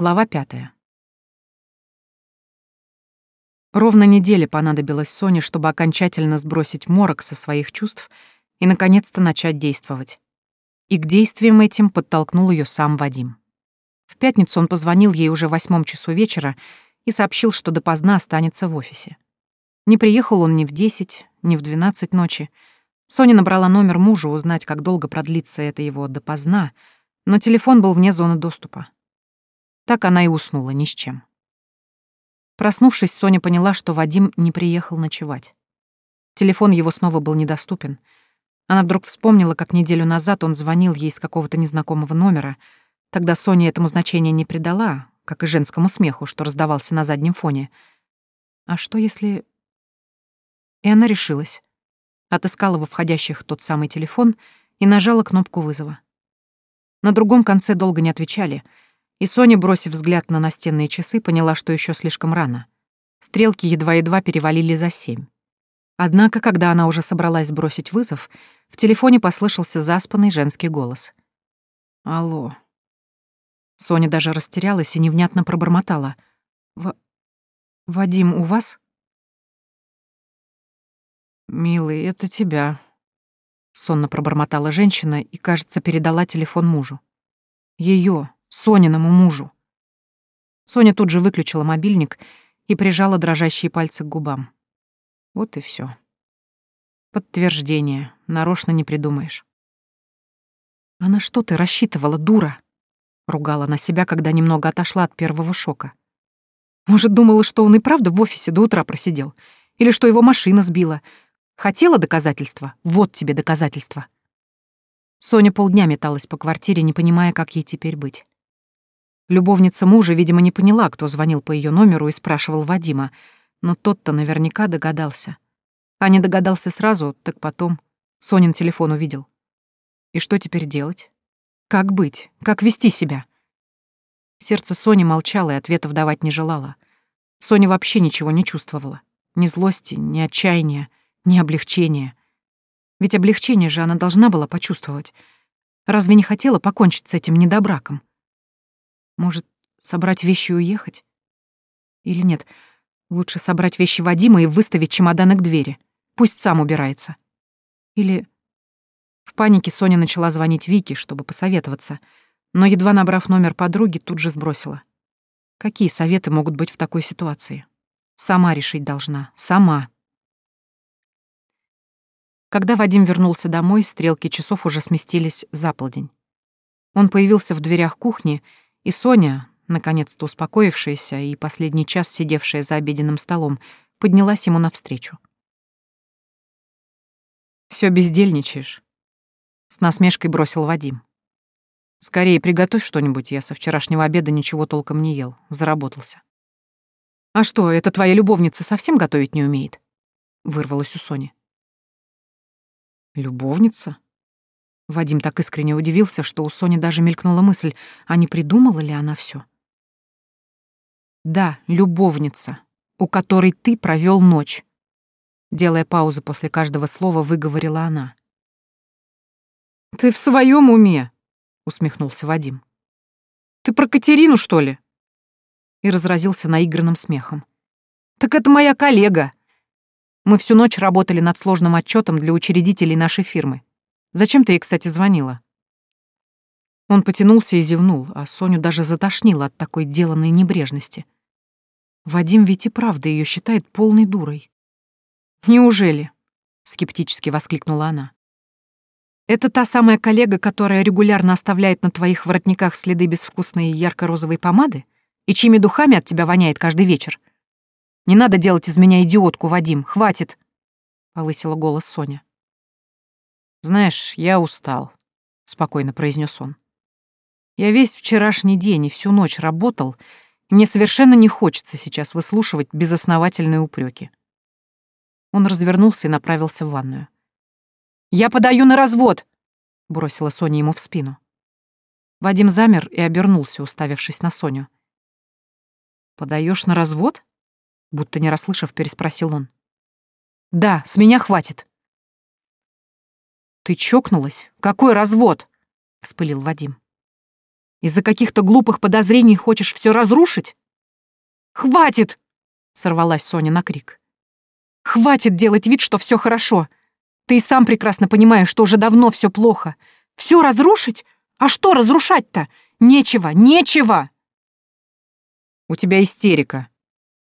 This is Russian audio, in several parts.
Глава пятая. Ровно неделя понадобилась Соне, чтобы окончательно сбросить морок со своих чувств и, наконец-то, начать действовать. И к действиям этим подтолкнул ее сам Вадим. В пятницу он позвонил ей уже в восьмом часу вечера и сообщил, что допоздна останется в офисе. Не приехал он ни в десять, ни в двенадцать ночи. Соня набрала номер мужа узнать, как долго продлится это его допоздна, но телефон был вне зоны доступа. Так она и уснула ни с чем. Проснувшись, Соня поняла, что Вадим не приехал ночевать. Телефон его снова был недоступен. Она вдруг вспомнила, как неделю назад он звонил ей с какого-то незнакомого номера. Тогда Соня этому значения не придала, как и женскому смеху, что раздавался на заднем фоне. А что если... И она решилась. Отыскала во входящих тот самый телефон и нажала кнопку вызова. На другом конце долго не отвечали — и Соня, бросив взгляд на настенные часы, поняла, что еще слишком рано. Стрелки едва-едва перевалили за семь. Однако, когда она уже собралась сбросить вызов, в телефоне послышался заспанный женский голос. «Алло». Соня даже растерялась и невнятно пробормотала. «В... Вадим, у вас?» «Милый, это тебя», — сонно пробормотала женщина и, кажется, передала телефон мужу. Ее, Сониному мужу. Соня тут же выключила мобильник и прижала дрожащие пальцы к губам. Вот и все. Подтверждение. Нарочно не придумаешь. «А на что ты рассчитывала, дура?» — ругала на себя, когда немного отошла от первого шока. «Может, думала, что он и правда в офисе до утра просидел? Или что его машина сбила? Хотела доказательства? Вот тебе доказательства». Соня полдня металась по квартире, не понимая, как ей теперь быть. Любовница мужа, видимо, не поняла, кто звонил по ее номеру и спрашивал Вадима, но тот-то наверняка догадался. А не догадался сразу, так потом. Сонин телефон увидел. И что теперь делать? Как быть? Как вести себя? Сердце Сони молчало и ответов давать не желало. Соня вообще ничего не чувствовала. Ни злости, ни отчаяния, ни облегчения. Ведь облегчение же она должна была почувствовать. Разве не хотела покончить с этим недобраком? Может, собрать вещи и уехать? Или нет, лучше собрать вещи Вадима и выставить чемоданы к двери. Пусть сам убирается. Или... В панике Соня начала звонить Вике, чтобы посоветоваться, но, едва набрав номер подруги, тут же сбросила. Какие советы могут быть в такой ситуации? Сама решить должна. Сама. Когда Вадим вернулся домой, стрелки часов уже сместились за полдень. Он появился в дверях кухни и Соня, наконец-то успокоившаяся и последний час сидевшая за обеденным столом, поднялась ему навстречу. Все бездельничаешь», — с насмешкой бросил Вадим. «Скорее приготовь что-нибудь, я со вчерашнего обеда ничего толком не ел, заработался». «А что, эта твоя любовница совсем готовить не умеет?» — вырвалась у Сони. «Любовница?» Вадим так искренне удивился, что у Сони даже мелькнула мысль, а не придумала ли она все. «Да, любовница, у которой ты провел ночь», делая паузу после каждого слова, выговорила она. «Ты в своем уме?» — усмехнулся Вадим. «Ты про Катерину, что ли?» И разразился наигранным смехом. «Так это моя коллега. Мы всю ночь работали над сложным отчетом для учредителей нашей фирмы. Зачем ты ей, кстати, звонила?» Он потянулся и зевнул, а Соню даже затошнило от такой деланной небрежности. Вадим ведь и правда ее считает полной дурой. «Неужели?» — скептически воскликнула она. «Это та самая коллега, которая регулярно оставляет на твоих воротниках следы безвкусной ярко-розовой помады и чьими духами от тебя воняет каждый вечер? Не надо делать из меня идиотку, Вадим, хватит!» — повысила голос Соня. «Знаешь, я устал», — спокойно произнес он. «Я весь вчерашний день и всю ночь работал, и мне совершенно не хочется сейчас выслушивать безосновательные упреки. Он развернулся и направился в ванную. «Я подаю на развод!» — бросила Соня ему в спину. Вадим замер и обернулся, уставившись на Соню. «Подаешь на развод?» — будто не расслышав, переспросил он. «Да, с меня хватит!» «Ты чокнулась? Какой развод?» — вспылил Вадим. Из-за каких-то глупых подозрений хочешь все разрушить? Хватит! Сорвалась Соня на крик. Хватит делать вид, что все хорошо. Ты и сам прекрасно понимаешь, что уже давно все плохо. Все разрушить? А что разрушать-то? Нечего, нечего! У тебя истерика.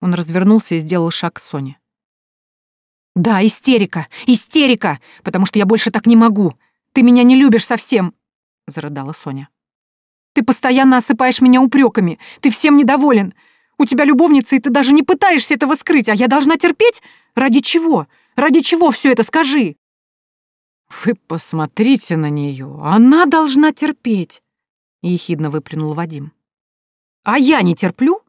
Он развернулся и сделал шаг к Соне. Да, истерика, истерика, потому что я больше так не могу. Ты меня не любишь совсем, зарыдала Соня. Ты постоянно осыпаешь меня упреками. Ты всем недоволен. У тебя любовница, и ты даже не пытаешься этого скрыть, а я должна терпеть? Ради чего? Ради чего все это, скажи? Вы посмотрите на нее. Она должна терпеть, ехидно выплюнул Вадим. А я не терплю?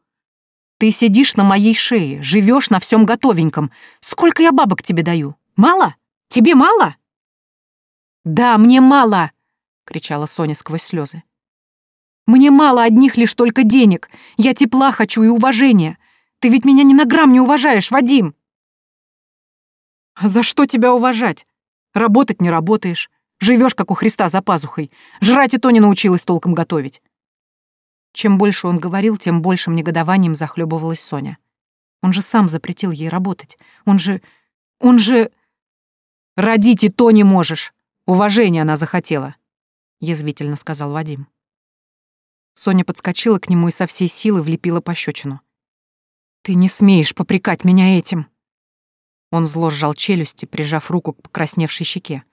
Ты сидишь на моей шее, живешь на всем готовеньком. Сколько я бабок тебе даю? Мало? Тебе мало? Да, мне мало, кричала Соня сквозь слезы. Мне мало одних лишь только денег. Я тепла хочу и уважения. Ты ведь меня ни на грамм не уважаешь, Вадим. А за что тебя уважать? Работать не работаешь. Живешь, как у Христа, за пазухой. Жрать и то не научилась толком готовить. Чем больше он говорил, тем большим негодованием захлебывалась Соня. Он же сам запретил ей работать. Он же... Он же... «Родить и то не можешь. Уважение она захотела», — язвительно сказал Вадим. Соня подскочила к нему и со всей силы влепила пощечину. «Ты не смеешь попрекать меня этим!» Он зло сжал челюсти, прижав руку к покрасневшей щеке.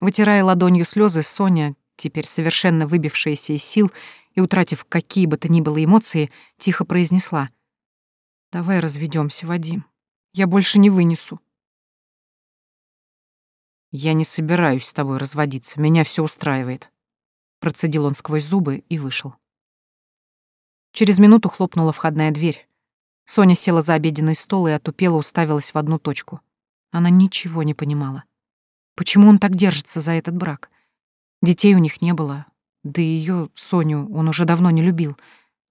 Вытирая ладонью слезы, Соня, теперь совершенно выбившаяся из сил и утратив какие бы то ни было эмоции, тихо произнесла. «Давай разведемся, Вадим. Я больше не вынесу». «Я не собираюсь с тобой разводиться, меня все устраивает», Процедил он сквозь зубы и вышел. Через минуту хлопнула входная дверь. Соня села за обеденный стол и отупела уставилась в одну точку. Она ничего не понимала. Почему он так держится за этот брак? Детей у них не было. Да и ее, Соню, он уже давно не любил.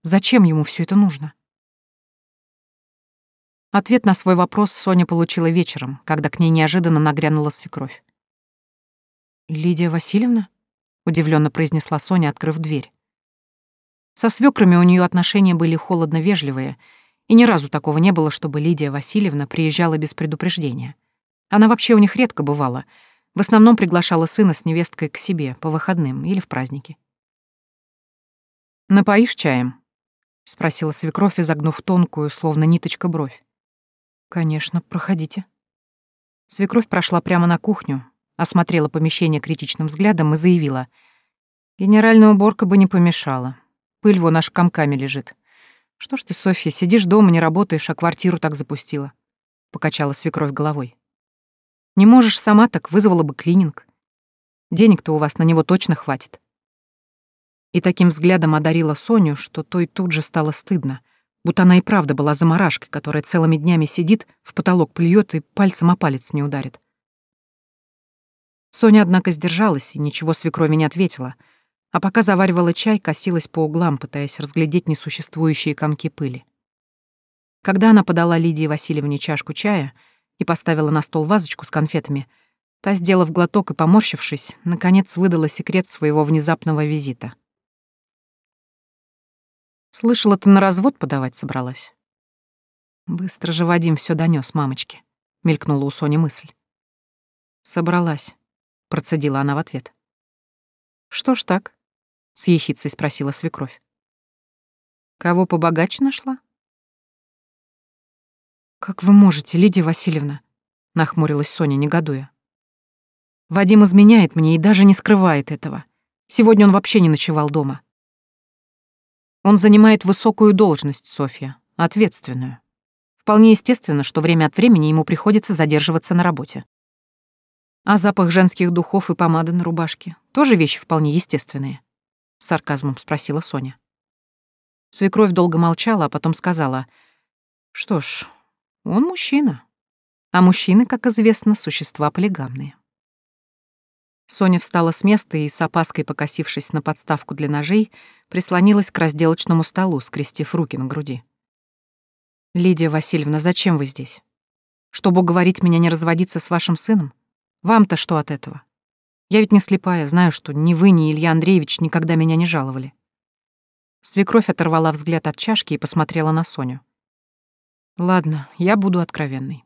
Зачем ему все это нужно? Ответ на свой вопрос Соня получила вечером, когда к ней неожиданно нагрянула свекровь. «Лидия Васильевна?» удивленно произнесла Соня, открыв дверь. Со свекрами у нее отношения были холодно-вежливые, и ни разу такого не было, чтобы Лидия Васильевна приезжала без предупреждения. Она вообще у них редко бывала, в основном приглашала сына с невесткой к себе по выходным или в праздники. «Напоишь чаем?» — спросила свекровь, изогнув тонкую, словно ниточка, бровь. «Конечно, проходите». Свекровь прошла прямо на кухню, осмотрела помещение критичным взглядом и заявила. «Генеральная уборка бы не помешала. Пыль вон аж комками лежит. Что ж ты, Софья, сидишь дома, не работаешь, а квартиру так запустила?» Покачала свекровь головой. «Не можешь сама, так вызвала бы клининг. Денег-то у вас на него точно хватит». И таким взглядом одарила Соню, что той тут же стало стыдно, будто она и правда была заморашкой, которая целыми днями сидит, в потолок плюет и пальцем о палец не ударит. Соня, однако, сдержалась и ничего свекрови не ответила, а пока заваривала чай, косилась по углам, пытаясь разглядеть несуществующие комки пыли. Когда она подала Лидии Васильевне чашку чая и поставила на стол вазочку с конфетами, та, сделав глоток и поморщившись, наконец выдала секрет своего внезапного визита. «Слышала, ты на развод подавать собралась?» «Быстро же Вадим все донес мамочке», — мелькнула у Сони мысль. «Собралась», — процедила она в ответ. «Что ж так?» — с ехицей спросила свекровь. «Кого побогаче нашла?» «Как вы можете, Лидия Васильевна?» — нахмурилась Соня, негодуя. «Вадим изменяет мне и даже не скрывает этого. Сегодня он вообще не ночевал дома. Он занимает высокую должность, Софья, ответственную. Вполне естественно, что время от времени ему приходится задерживаться на работе. А запах женских духов и помады на рубашке — тоже вещи вполне естественные? Сарказмом спросила Соня. Свекровь долго молчала, а потом сказала, «Что ж, он мужчина. А мужчины, как известно, существа полигамные». Соня встала с места и, с опаской покосившись на подставку для ножей, прислонилась к разделочному столу, скрестив руки на груди. «Лидия Васильевна, зачем вы здесь? Чтобы уговорить меня не разводиться с вашим сыном? Вам-то что от этого? Я ведь не слепая, знаю, что ни вы, ни Илья Андреевич никогда меня не жаловали. Свекровь оторвала взгляд от чашки и посмотрела на Соню. «Ладно, я буду откровенной.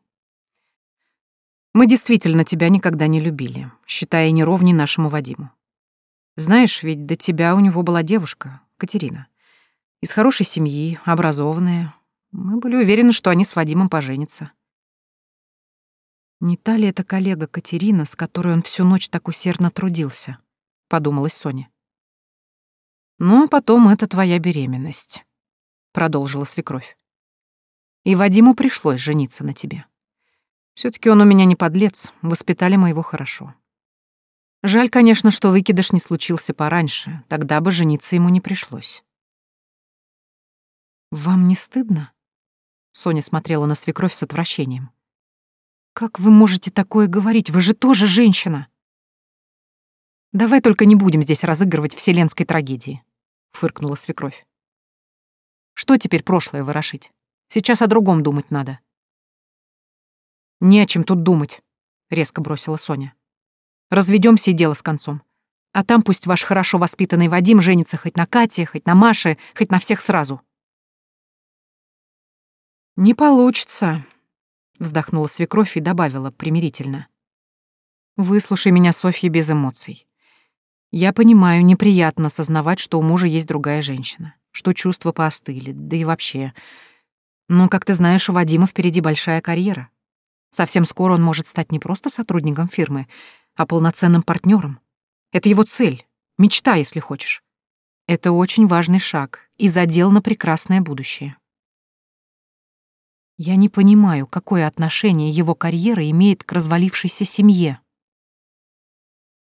Мы действительно тебя никогда не любили, считая неровней нашему Вадиму. Знаешь, ведь до тебя у него была девушка, Катерина. Из хорошей семьи, образованная. Мы были уверены, что они с Вадимом поженятся. Не та ли это коллега Катерина, с которой он всю ночь так усердно трудился? Подумалась Соня. Ну, а потом это твоя беременность, продолжила свекровь. И Вадиму пришлось жениться на тебе. Все таки он у меня не подлец, воспитали мы его хорошо. Жаль, конечно, что выкидыш не случился пораньше, тогда бы жениться ему не пришлось. «Вам не стыдно?» Соня смотрела на свекровь с отвращением. «Как вы можете такое говорить? Вы же тоже женщина!» «Давай только не будем здесь разыгрывать вселенской трагедии», — фыркнула свекровь. «Что теперь прошлое ворошить? Сейчас о другом думать надо». «Не о чем тут думать», — резко бросила Соня. Разведемся и дело с концом. А там пусть ваш хорошо воспитанный Вадим женится хоть на Кате, хоть на Маше, хоть на всех сразу». «Не получится», — вздохнула свекровь и добавила примирительно. «Выслушай меня, Софья, без эмоций. Я понимаю, неприятно осознавать, что у мужа есть другая женщина, что чувства поостыли, да и вообще. Но, как ты знаешь, у Вадима впереди большая карьера. Совсем скоро он может стать не просто сотрудником фирмы, а полноценным партнером. Это его цель, мечта, если хочешь. Это очень важный шаг и задел на прекрасное будущее. Я не понимаю, какое отношение его карьера имеет к развалившейся семье.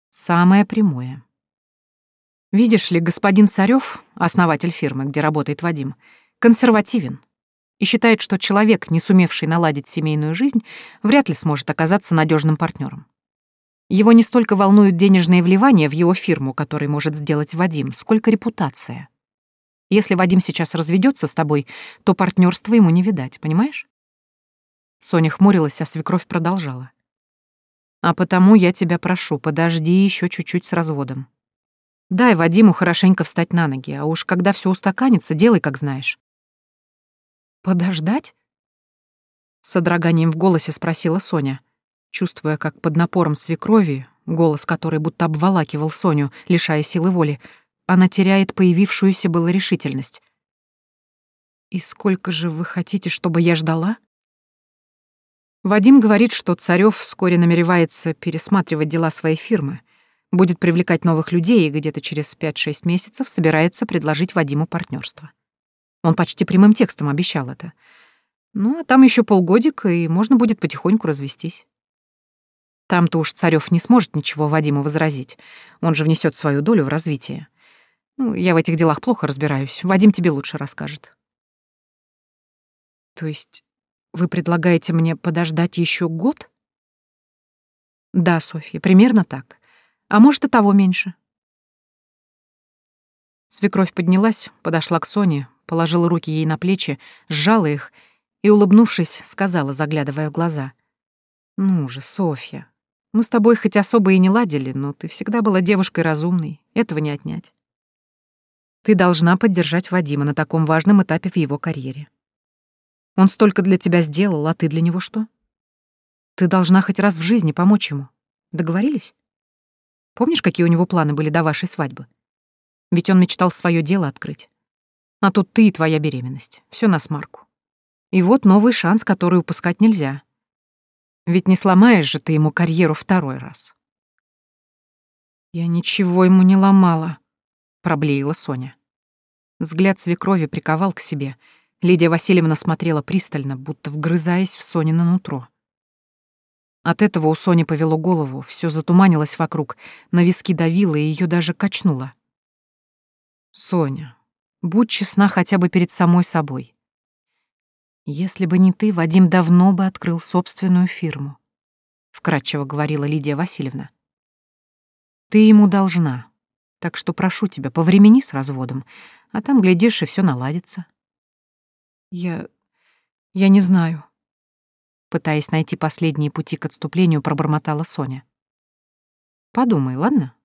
Самое прямое. Видишь ли, господин Царёв, основатель фирмы, где работает Вадим, консервативен и считает, что человек, не сумевший наладить семейную жизнь, вряд ли сможет оказаться надежным партнером. Его не столько волнуют денежные вливания в его фирму, который может сделать Вадим, сколько репутация. Если Вадим сейчас разведется с тобой, то партнерства ему не видать, понимаешь? Соня хмурилась, а свекровь продолжала. А потому я тебя прошу, подожди еще чуть-чуть с разводом. Дай Вадиму хорошенько встать на ноги, а уж когда все устаканится, делай, как знаешь. Подождать? С содроганием в голосе спросила Соня чувствуя, как под напором свекрови, голос которой будто обволакивал Соню, лишая силы воли, она теряет появившуюся было решительность. «И сколько же вы хотите, чтобы я ждала?» Вадим говорит, что Царёв вскоре намеревается пересматривать дела своей фирмы, будет привлекать новых людей и где-то через 5-6 месяцев собирается предложить Вадиму партнерство. Он почти прямым текстом обещал это. Ну, а там еще полгодика, и можно будет потихоньку развестись. Там-то уж Царёв не сможет ничего Вадиму возразить. Он же внесет свою долю в развитие. Ну, я в этих делах плохо разбираюсь. Вадим тебе лучше расскажет. То есть вы предлагаете мне подождать еще год? Да, Софья, примерно так. А может, и того меньше. Свекровь поднялась, подошла к Соне, положила руки ей на плечи, сжала их и, улыбнувшись, сказала, заглядывая в глаза. «Ну же, Софья, мы с тобой хоть особо и не ладили, но ты всегда была девушкой разумной, этого не отнять. Ты должна поддержать Вадима на таком важном этапе в его карьере. Он столько для тебя сделал, а ты для него что? Ты должна хоть раз в жизни помочь ему. Договорились? Помнишь, какие у него планы были до вашей свадьбы? Ведь он мечтал свое дело открыть. А тут ты и твоя беременность. Все на смарку. И вот новый шанс, который упускать нельзя. Ведь не сломаешь же ты ему карьеру второй раз. Я ничего ему не ломала, проблеяла Соня. Взгляд свекрови приковал к себе. Лидия Васильевна смотрела пристально, будто вгрызаясь в Сонино нутро. От этого у Сони повело голову, все затуманилось вокруг, на виски давило и ее даже качнуло. «Соня, будь честна хотя бы перед самой собой. «Если бы не ты, Вадим давно бы открыл собственную фирму», — вкратчиво говорила Лидия Васильевна. «Ты ему должна, так что прошу тебя, повремени с разводом, а там, глядишь, и все наладится». «Я... я не знаю», — пытаясь найти последние пути к отступлению, пробормотала Соня. «Подумай, ладно?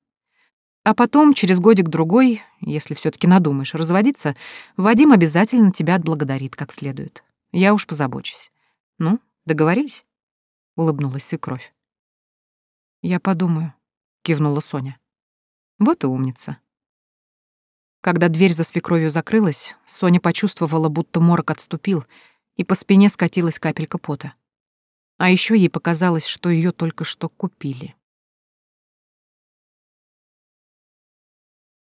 А потом, через годик-другой, если все таки надумаешь разводиться, Вадим обязательно тебя отблагодарит как следует. Я уж позабочусь. Ну, договорились?» — улыбнулась свекровь. «Я подумаю», — кивнула Соня. «Вот и умница». Когда дверь за свекровью закрылась, Соня почувствовала, будто морок отступил, и по спине скатилась капелька пота. А еще ей показалось, что ее только что купили.